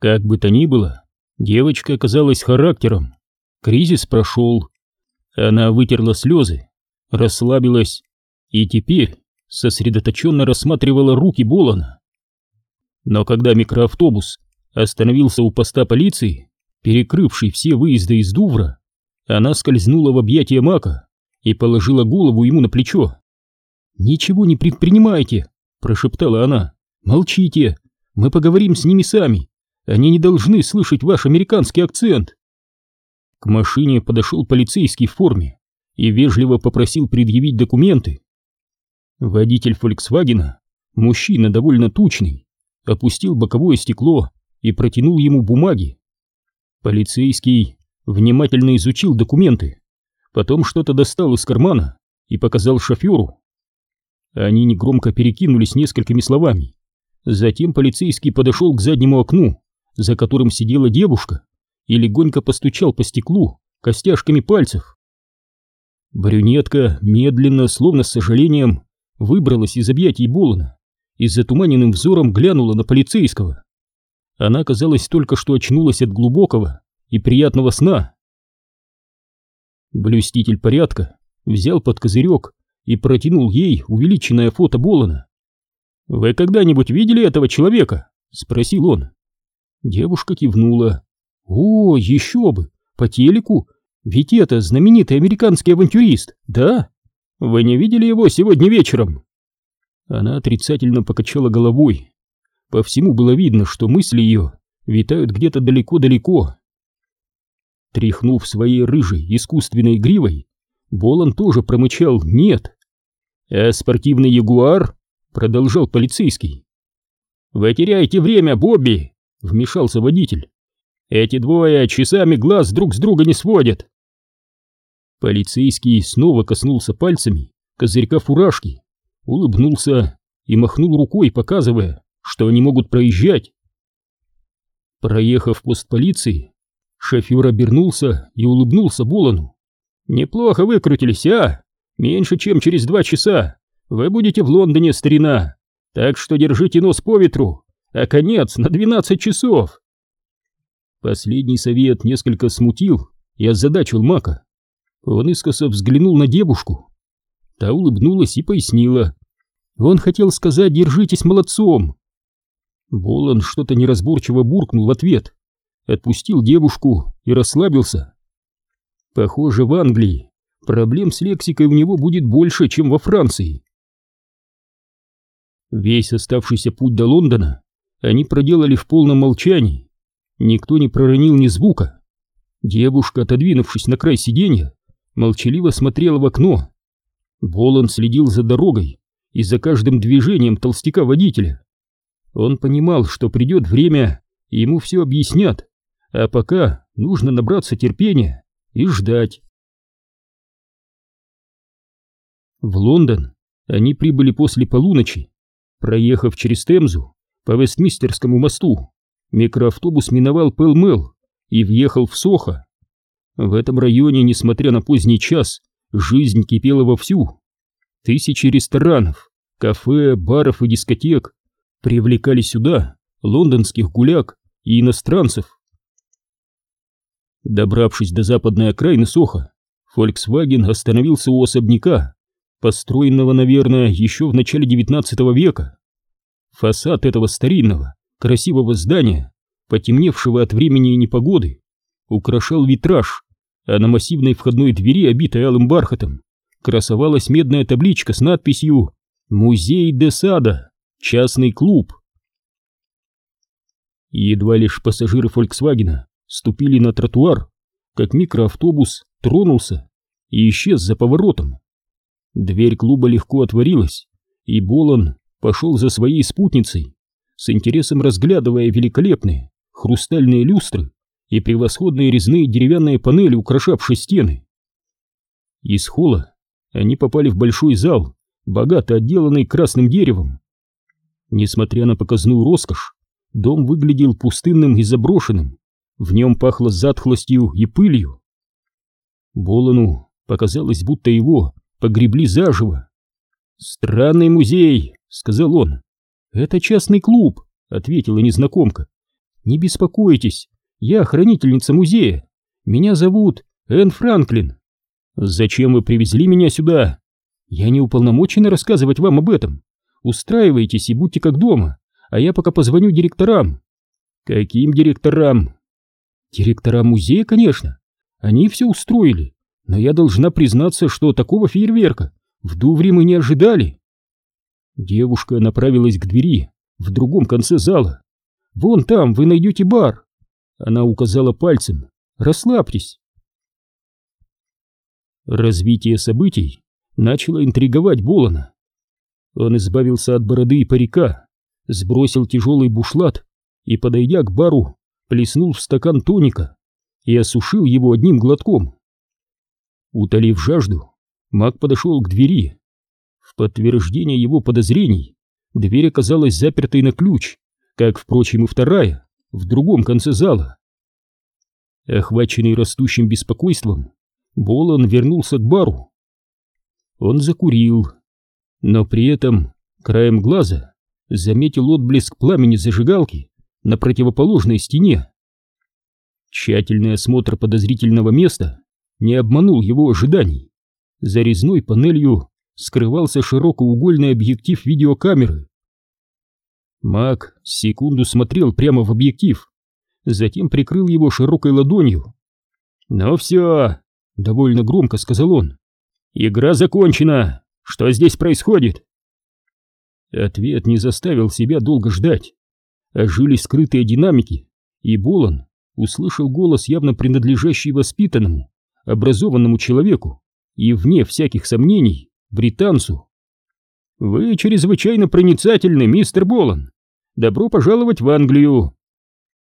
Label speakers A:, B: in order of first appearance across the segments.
A: Как бы то ни было, девочка оказалась характером. Кризис прошел. Она вытерла слезы, расслабилась и теперь сосредоточенно рассматривала руки Болана. Но когда микроавтобус остановился у поста полиции, перекрывший все выезды из Дувра, она скользнула в объятия Мака и положила голову ему на плечо. «Ничего не предпринимайте!» — прошептала она. «Молчите! Мы поговорим с ними сами! Они не должны слышать ваш американский акцент!» К машине подошел полицейский в форме и вежливо попросил предъявить документы. Водитель «Фольксвагена», мужчина довольно тучный, опустил боковое стекло и протянул ему бумаги. Полицейский внимательно изучил документы, потом что-то достал из кармана и показал шоферу. Они негромко перекинулись несколькими словами. Затем полицейский подошел к заднему окну, за которым сидела девушка, и легонько постучал по стеклу костяшками пальцев. Брюнетка медленно, словно с сожалением, выбралась из объятий Болона и с затуманенным взором глянула на полицейского. Она, казалось, только что очнулась от глубокого и приятного сна. Блюститель порядка взял под козырек и протянул ей увеличенное фото Болона. «Вы когда-нибудь видели этого человека?» — спросил он. Девушка кивнула. «О, еще бы! По телеку! Ведь это знаменитый американский авантюрист, да? Вы не видели его сегодня вечером?» Она отрицательно покачала головой. По всему было видно, что мысли ее витают где-то далеко-далеко. Тряхнув своей рыжей искусственной гривой, Болон тоже промычал «нет». «А спортивный ягуар?» — продолжал полицейский. «Вы теряете время, Бобби!» — вмешался водитель. «Эти двое часами глаз друг с друга не сводят!» Полицейский снова коснулся пальцами козырька фуражки, улыбнулся и махнул рукой, показывая, что они могут проезжать. Проехав пост полиции, шофер обернулся и улыбнулся Болону. «Неплохо выкрутились, а? Меньше чем через два часа вы будете в Лондоне, старина, так что держите нос по ветру, а конец на двенадцать часов!» Последний совет несколько смутил и озадачил Мака. Он искоса взглянул на девушку. Та улыбнулась и пояснила. Он хотел сказать «держитесь молодцом», Болон что-то неразборчиво буркнул в ответ, отпустил девушку и расслабился. Похоже, в Англии проблем с лексикой у него будет больше, чем во Франции. Весь оставшийся путь до Лондона они проделали в полном молчании. Никто не проронил ни звука. Девушка, отодвинувшись на край сиденья, молчаливо смотрела в окно. Болон следил за дорогой и за каждым движением толстяка-водителя. Он понимал, что придет время, и ему все объяснят, а пока нужно набраться терпения и ждать. В Лондон они прибыли после полуночи. Проехав через Темзу по Вестмистерскому мосту, микроавтобус миновал Пэл-Мэл и въехал в Сохо. В этом районе, несмотря на поздний час, жизнь кипела вовсю. Тысячи ресторанов, кафе, баров и дискотек привлекали сюда лондонских гуляк и иностранцев. Добравшись до западной окраины Соха, Volkswagen остановился у особняка, построенного, наверное, еще в начале XIX века. Фасад этого старинного, красивого здания, потемневшего от времени и непогоды, украшал витраж, а на массивной входной двери, обитой алым бархатом, красовалась медная табличка с надписью «Музей де Сада». Частный клуб. Едва лишь пассажиры Фольксвагена ступили на тротуар, как микроавтобус тронулся и исчез за поворотом. Дверь клуба легко отворилась, и Болон пошел за своей спутницей, с интересом разглядывая великолепные хрустальные люстры и превосходные резные деревянные панели, украшавшие стены. Из холла они попали в большой зал, богато отделанный красным деревом. Несмотря на показную роскошь, дом выглядел пустынным и заброшенным, в нем пахло затхлостью и пылью. Болону показалось, будто его погребли заживо. «Странный музей», — сказал он. «Это частный клуб», — ответила незнакомка. Не беспокойтесь, я хранительница музея. Меня зовут Энн Франклин. Зачем вы привезли меня сюда? Я не уполномочен рассказывать вам об этом. Устраивайтесь и будьте как дома, а я пока позвоню директорам. Каким директорам? Директорам музея, конечно. Они все устроили, но я должна признаться, что такого фейерверка в Дувре мы не ожидали. Девушка направилась к двери в другом конце зала. Вон там вы найдете бар. Она указала пальцем. Расслабьтесь. Развитие событий начало интриговать Болона. Он избавился от бороды и парика, сбросил тяжелый бушлат и, подойдя к бару, плеснул в стакан тоника и осушил его одним глотком. Утолив жажду, маг подошел к двери. В подтверждение его подозрений дверь оказалась запертой на ключ, как, впрочем, и вторая, в другом конце зала. Охваченный растущим беспокойством, Болон вернулся к бару. Он закурил, но при этом краем глаза заметил отблеск пламени зажигалки на противоположной стене. Тщательный осмотр подозрительного места не обманул его ожиданий. За резной панелью скрывался широкоугольный объектив видеокамеры. Мак секунду смотрел прямо в объектив, затем прикрыл его широкой ладонью. «Ну все!» — довольно громко сказал он. «Игра закончена! Что здесь происходит?» Ответ не заставил себя долго ждать. Ожились скрытые динамики, и Болон услышал голос, явно принадлежащий воспитанному, образованному человеку и, вне всяких сомнений, британцу. «Вы чрезвычайно проницательны, мистер Болон. Добро пожаловать в Англию.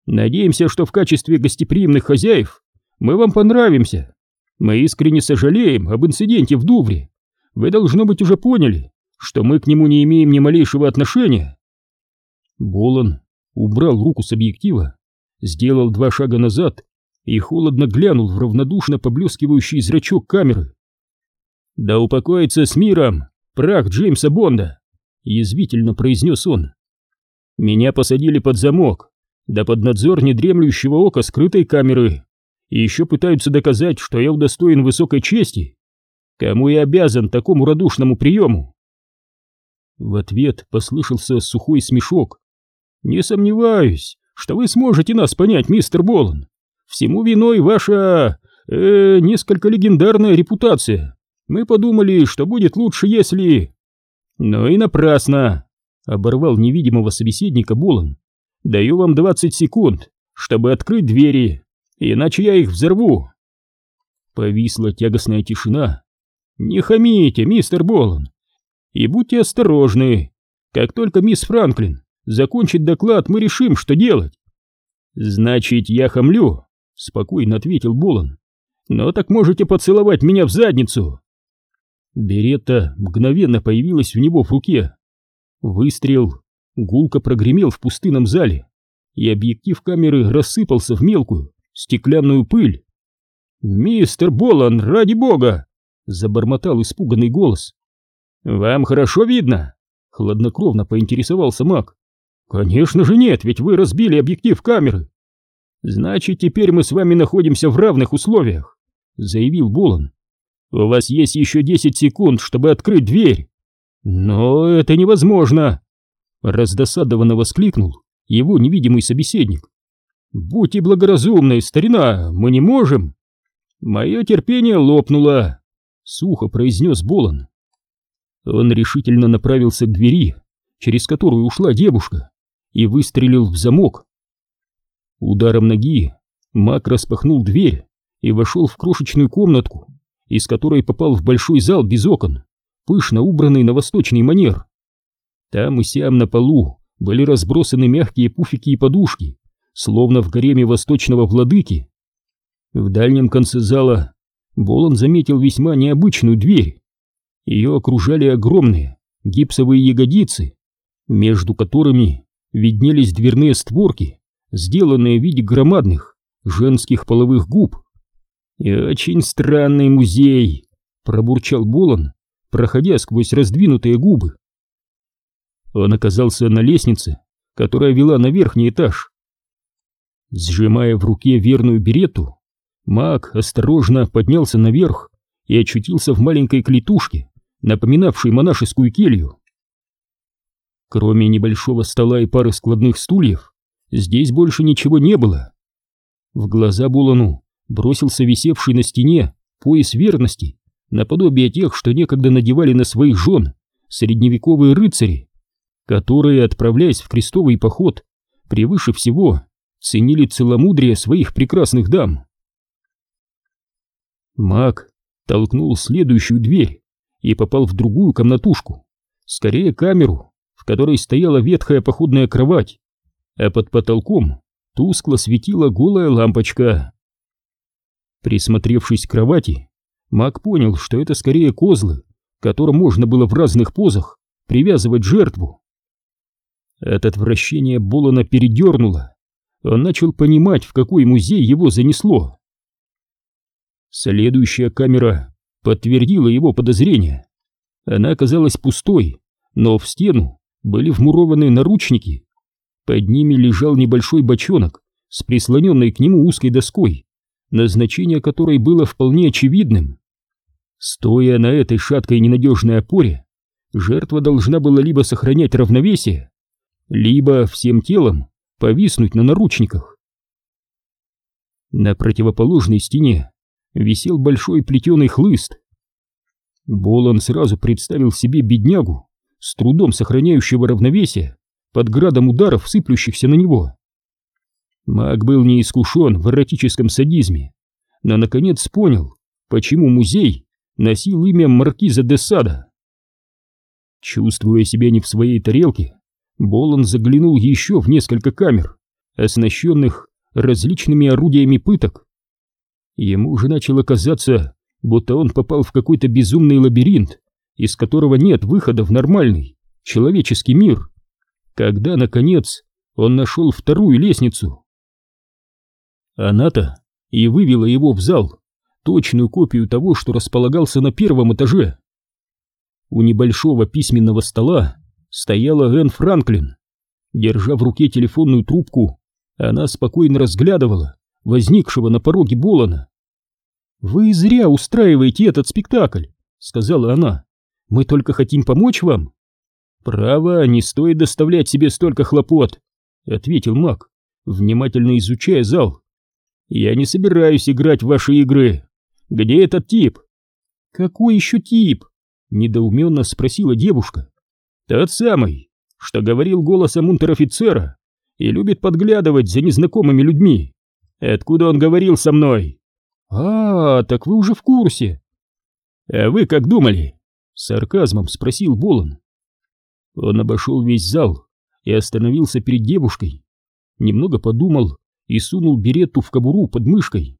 A: Надеемся, что в качестве гостеприимных хозяев мы вам понравимся. Мы искренне сожалеем об инциденте в Дувре. Вы, должно быть, уже поняли, что мы к нему не имеем ни малейшего отношения». Болон убрал руку с объектива, сделал два шага назад и холодно глянул в равнодушно поблескивающий зрачок камеры. «Да упокоится с миром прах Джеймса Бонда!» — язвительно произнес он. «Меня посадили под замок, да под надзор недремлющего ока скрытой камеры, и еще пытаются доказать, что я удостоен высокой чести. Кому я обязан такому радушному приему?» В ответ послышался сухой смешок. «Не сомневаюсь, что вы сможете нас понять, мистер Болан. Всему виной ваша... Э, несколько легендарная репутация. Мы подумали, что будет лучше, если... Но и напрасно. Оборвал невидимого собеседника Болан. Даю вам 20 секунд, чтобы открыть двери, иначе я их взорву. Повисла тягостная тишина. Не хамите, мистер Болан. И будьте осторожны. Как только мисс Франклин закончит доклад, мы решим, что делать. Значит, я хамлю, спокойно ответил Болон. Но так можете поцеловать меня в задницу. Беретта мгновенно появилась у него в руке. Выстрел гулко прогремел в пустынном зале, и объектив камеры рассыпался в мелкую стеклянную пыль. «Мистер Болан, ради бога!» — забормотал испуганный голос. «Вам хорошо видно?» — хладнокровно поинтересовался маг. «Конечно же нет, ведь вы разбили объектив камеры!» «Значит, теперь мы с вами находимся в равных условиях», — заявил Болон. У вас есть еще 10 секунд, чтобы открыть дверь. Но это невозможно. Раздосадованно воскликнул его невидимый собеседник. Будьте благоразумны, старина, мы не можем. Мое терпение лопнуло, сухо произнес Болон. Он решительно направился к двери, через которую ушла девушка, и выстрелил в замок. Ударом ноги маг распахнул дверь и вошел в крошечную комнатку, из которой попал в большой зал без окон, пышно убранный на восточный манер. Там и сям на полу были разбросаны мягкие пуфики и подушки, словно в гареме восточного владыки. В дальнем конце зала Болон заметил весьма необычную дверь. Ее окружали огромные гипсовые ягодицы, между которыми виднелись дверные створки, сделанные в виде громадных женских половых губ. «И очень странный музей», — пробурчал Болон, проходя сквозь раздвинутые губы. Он оказался на лестнице, которая вела на верхний этаж. Сжимая в руке верную берету, маг осторожно поднялся наверх и очутился в маленькой клетушке, напоминавшей монашескую келью. Кроме небольшого стола и пары складных стульев, здесь больше ничего не было. В глаза Булану бросился висевший на стене пояс верности, наподобие тех, что некогда надевали на своих жен средневековые рыцари, которые, отправляясь в крестовый поход, превыше всего ценили целомудрие своих прекрасных дам. Маг толкнул следующую дверь и попал в другую комнатушку, скорее камеру, в которой стояла ветхая походная кровать, а под потолком тускло светила голая лампочка. Присмотревшись к кровати, маг понял, что это скорее козлы, которым можно было в разных позах привязывать жертву. От отвращения Болона передернуло. Он начал понимать, в какой музей его занесло. Следующая камера подтвердила его подозрения. Она оказалась пустой, но в стену были вмурованы наручники. Под ними лежал небольшой бочонок с прислоненной к нему узкой доской, назначение которой было вполне очевидным. Стоя на этой шаткой ненадежной опоре, жертва должна была либо сохранять равновесие, либо всем телом повиснуть на наручниках. На противоположной стене висел большой плетеный хлыст. Болон сразу представил себе беднягу, с трудом сохраняющего равновесие под градом ударов, сыплющихся на него. Маг был не искушен в эротическом садизме, но наконец понял, почему музей носил имя маркиза де Сада. Чувствуя себя не в своей тарелке, Болон заглянул еще в несколько камер, оснащенных различными орудиями пыток. Ему уже начало казаться, будто он попал в какой-то безумный лабиринт, из которого нет выхода в нормальный, человеческий мир. Когда, наконец, он нашел вторую лестницу. Она-то и вывела его в зал, точную копию того, что располагался на первом этаже. У небольшого письменного стола стояла Энн Франклин. Держа в руке телефонную трубку, она спокойно разглядывала возникшего на пороге Болона. «Вы зря устраиваете этот спектакль», — сказала она. «Мы только хотим помочь вам». «Право, не стоит доставлять себе столько хлопот», — ответил маг, внимательно изучая зал. «Я не собираюсь играть в ваши игры. Где этот тип?» «Какой еще тип?» — недоуменно спросила девушка. Тот самый, что говорил голосом унтер-офицера и любит подглядывать за незнакомыми людьми. Откуда он говорил со мной? А, так вы уже в курсе. А вы как думали? С сарказмом спросил Болон. Он обошел весь зал и остановился перед девушкой. Немного подумал и сунул берету в кобуру под мышкой.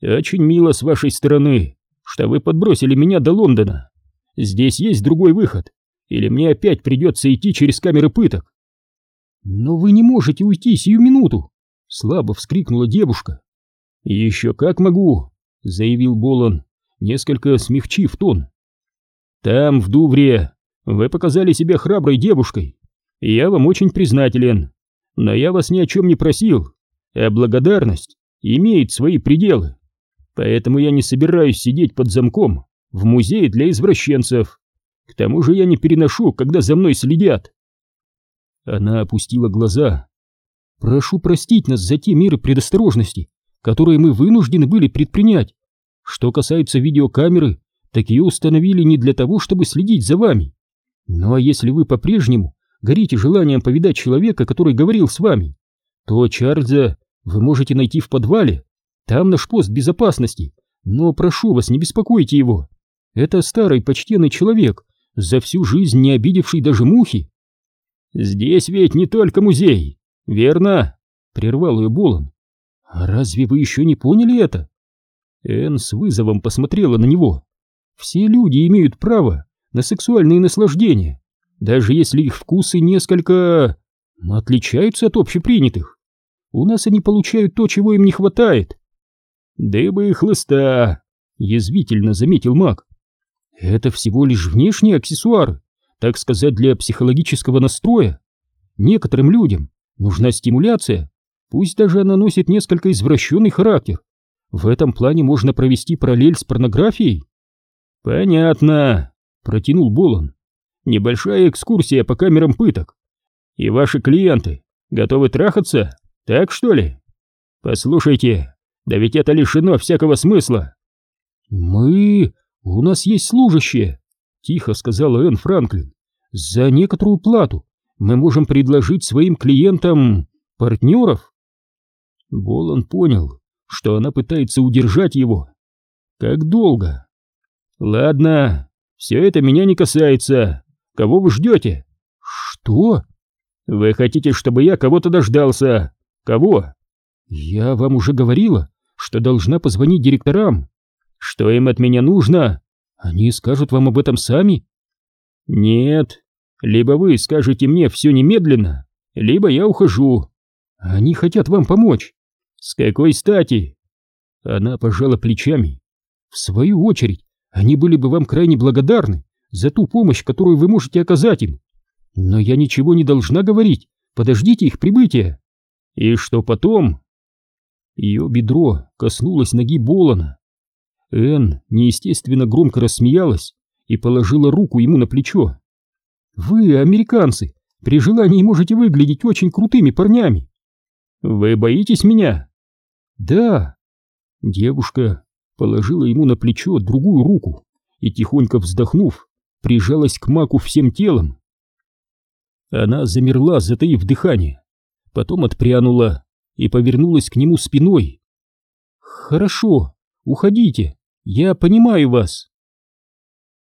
A: «Очень мило с вашей стороны, что вы подбросили меня до Лондона. Здесь есть другой выход или мне опять придется идти через камеры пыток? Но вы не можете уйти сию минуту, слабо вскрикнула девушка. Еще как могу, заявил Болон, несколько смягчив тон. Там, в Дувре, вы показали себя храброй девушкой, я вам очень признателен. Но я вас ни о чем не просил, а благодарность имеет свои пределы. Поэтому я не собираюсь сидеть под замком в музее для извращенцев. К тому же я не переношу, когда за мной следят. Она опустила глаза. Прошу простить нас за те меры предосторожности, которые мы вынуждены были предпринять. Что касается видеокамеры, так ее установили не для того, чтобы следить за вами. Ну а если вы по-прежнему горите желанием повидать человека, который говорил с вами, то Чарльза вы можете найти в подвале. Там наш пост безопасности. Но прошу вас, не беспокойте его. Это старый почтенный человек, за всю жизнь не обидевший даже мухи. «Здесь ведь не только музей, верно?» — прервал ее Болон. «А разве вы еще не поняли это?» Энн с вызовом посмотрела на него. «Все люди имеют право на сексуальные наслаждения, даже если их вкусы несколько... отличаются от общепринятых. У нас они получают то, чего им не хватает». «Дыбы и хлыста», — язвительно заметил маг. Это всего лишь внешние аксессуары, так сказать, для психологического настроя. Некоторым людям нужна стимуляция, Пусть даже она носит несколько извращенный характер. В этом плане можно провести параллель с порнографией. Понятно, протянул Болон. Небольшая экскурсия по камерам пыток. И ваши клиенты готовы трахаться? Так что ли? Послушайте, да ведь это лишено всякого смысла. Мы... у нас есть служащие, тихо сказала Энн Франклин. За некоторую плату мы можем предложить своим клиентам партнеров. Болон понял, что она пытается удержать его. Как долго? Ладно, все это меня не касается. Кого вы ждете? Что? Вы хотите, чтобы я кого-то дождался? Кого? Я вам уже говорила, что должна позвонить директорам. Что им от меня нужно? Они скажут вам об этом сами? Нет. Либо вы скажете мне все немедленно, либо я ухожу. Они хотят вам помочь. С какой стати? Она пожала плечами. В свою очередь, они были бы вам крайне благодарны за ту помощь, которую вы можете оказать им. Но я ничего не должна говорить. Подождите их прибытия. И что потом? Ее бедро коснулось ноги Болона. Энн неестественно громко рассмеялась и положила руку ему на плечо. «Вы, американцы, при желании можете выглядеть очень крутыми парнями. Вы боитесь меня?» «Да». Девушка положила ему на плечо другую руку и, тихонько вздохнув, прижалась к маку всем телом. Она замерла, затаив дыхание, потом отпрянула и повернулась к нему спиной. «Хорошо, уходите, я понимаю вас».